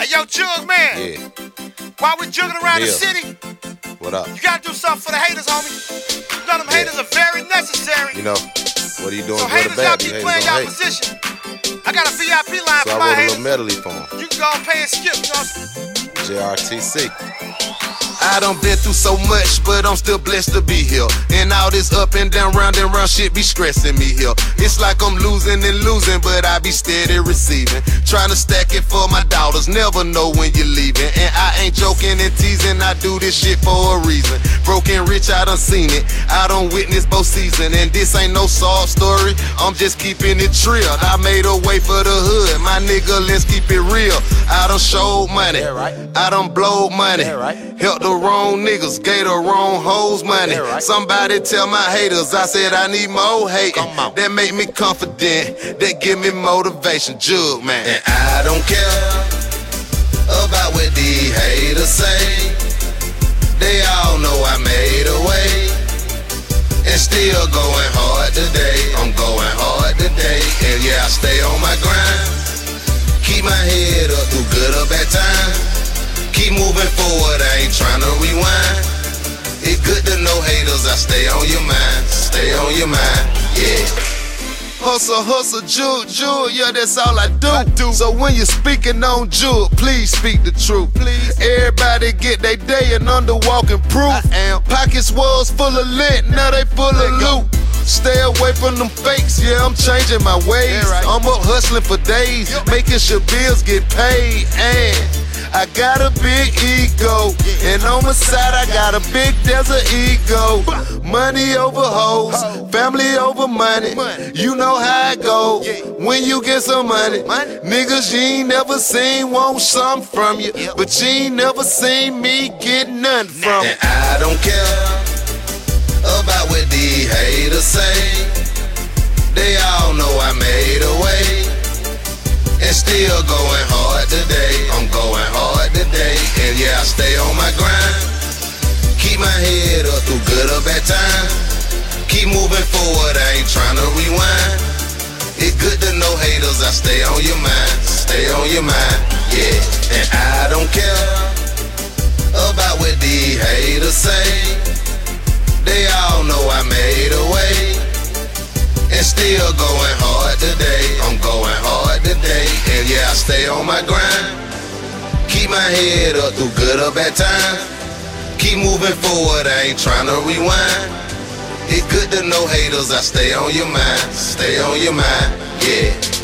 Hey, yo, Jug man, Yeah. while we're jugging around the city, What up? you gotta do something for the haters, homie. You know them Yeah. haters are very necessary. You know, what are you doing so haters bad? You keep playing y'all position. I got a VIP line So for I my wrote a haters. little medley for him. You can go and pay and skip, you know. JRTC. I done been through so much, but I'm still blessed to be here. And all this up and down, round and round shit be stressing me here. It's like I'm losing and losing, but I be steady receiving. Trying to stack it for my daughters, never know when you're leaving. And I ain't joking and teasing, I do this shit for a reason. I done seen it. I done witnessed both seasons. And this ain't no soft story, I'm just keeping it real. I made a way for the hood, my nigga, let's keep it real. I done showed money. I done blowed money. Yeah, right. Help the wrong niggas, gave the wrong hoes money. Somebody tell my haters, I said I need more hating. That make me confident, that give me motivation. Jug, man. And I don't care about what these haters say. They all know I made stay on my grind. Keep my head up through good or bad times. Keep moving forward, I ain't trying to rewind. It's good to know haters, I stay on your mind, stay on your mind, yeah. Hustle, hustle, jewel, jewel, yeah, that's all I do. do So when you're speaking on jewel, please speak the truth. Please. Everybody get their day and underwalking proof. I am. Pockets was full of lint, now they full of loot. Stay away from them fakes, yeah, I'm changing my ways. Yeah, right. I'm up hustling for days, making sure bills get paid. And I got a big ego, and on my side I got a big Desert Eagle. Money over hoes, family over money. You know how it go when you get some money. Niggas you ain't never seen want something from you, but you ain't never seen me get nothing from it. And I don't care about what these haters say. They all know I made a way. And still going hard today. I'm going hard today. And yeah, I stay on my grind. Keep my head up through good or bad times. Keep moving forward, I ain't trying to rewind. It's good to know haters, I stay on your mind. Stay on your mind, yeah. And I don't care about what these haters say. Still going hard today. I'm going hard today. And yeah, I stay on my grind. Keep my head up through good or bad times. Keep moving forward, I ain't trying to rewind. It's good to know haters, I stay on your mind. Stay on your mind, yeah.